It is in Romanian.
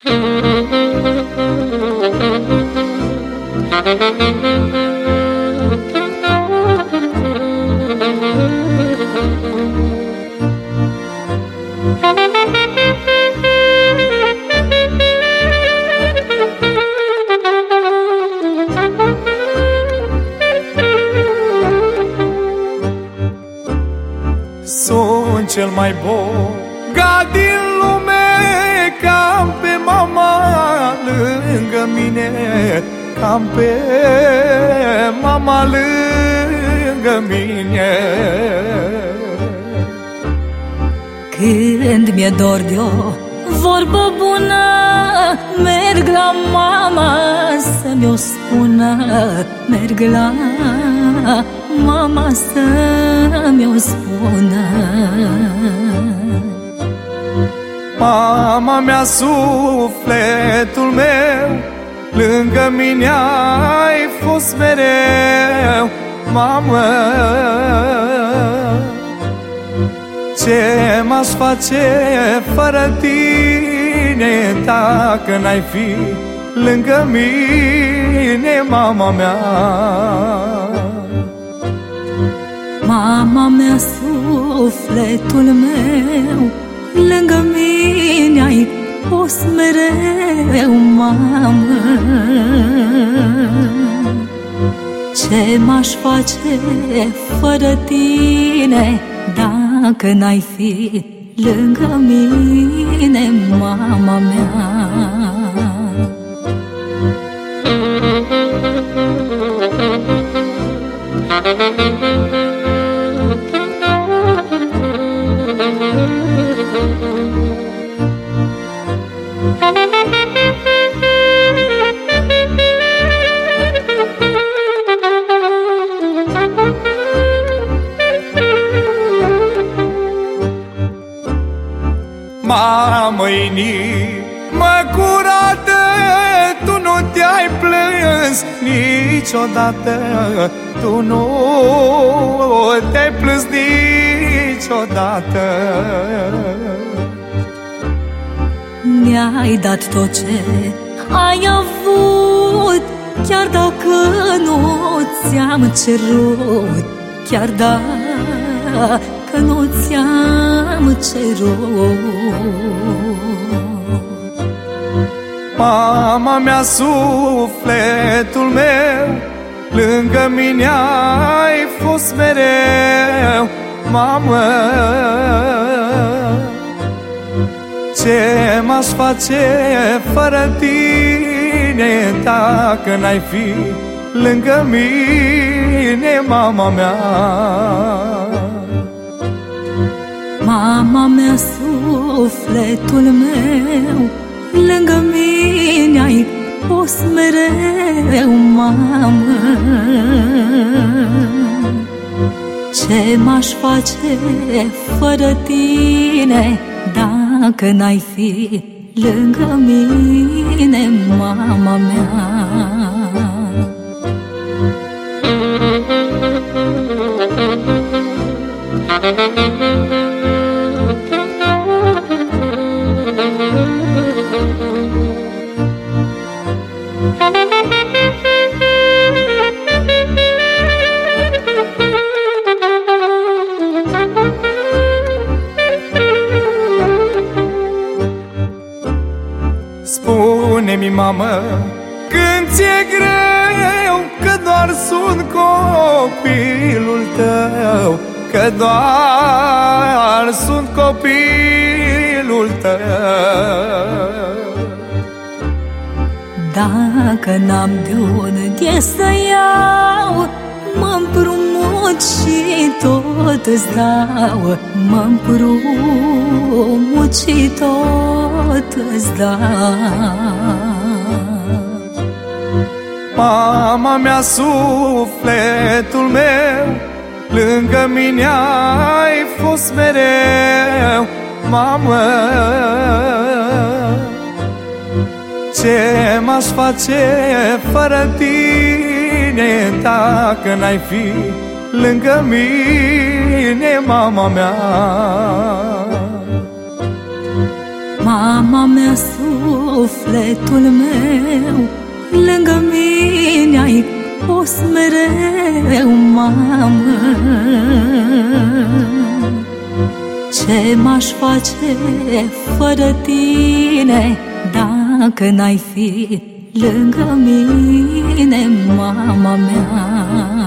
Sunt cel mai bogat din lume Cam pe Cam pe mama lângă mine. Când mi-e dor de o vorbă bună Merg la mama să mi-o spună. Merg la mama să mi-o spună. Mama mea, sufletul meu Lângă mine ai fost mereu Mamă. Ce m-aș face fără tine Dacă n-ai fi lângă mine, mama mea? Mama mea, sufletul meu Lângă mine ai fost mereu, mamă Ce m-aș face fără tine Dacă n-ai fi lângă mine, mama mea Mamă, inimă curată Tu nu te-ai plâns niciodată. Tu nu te-ai plâns niciodată. Mi-ai dat tot ce ai avut Chiar dacă nu ți-am cerut Chiar dacă nu ți-am cerut. Mama mea, sufletul meu Lângă mine ai fost mereu Mamă. Ce m-aș face fără tine Dacă n-ai fi lângă mine, mama mea Mama mea, sufletul meu Lângă mine ai fost mereu, mamă. Ce m-aș face fără tine Dacă n-ai fi lângă mine, mama mea? Spune-mi, mamă, când ți-e greu Că doar sunt copilul tău Că doar sunt copilul tău. Dacă n-am de unde să iau mă împrumut și tot îți dau. Mă împrumut și tot îți dau Mama mea, sufletul meu Lângă mine ai fost mereu Mamă. Ce m-aș face fără tine Dacă n-ai fi lângă mine, mama mea? Mama mea, sufletul sufletul meu Lângă mine ai fost mereu, mamă. Ce m-aș face fără tine Dacă n-ai fi lângă mine, mama mea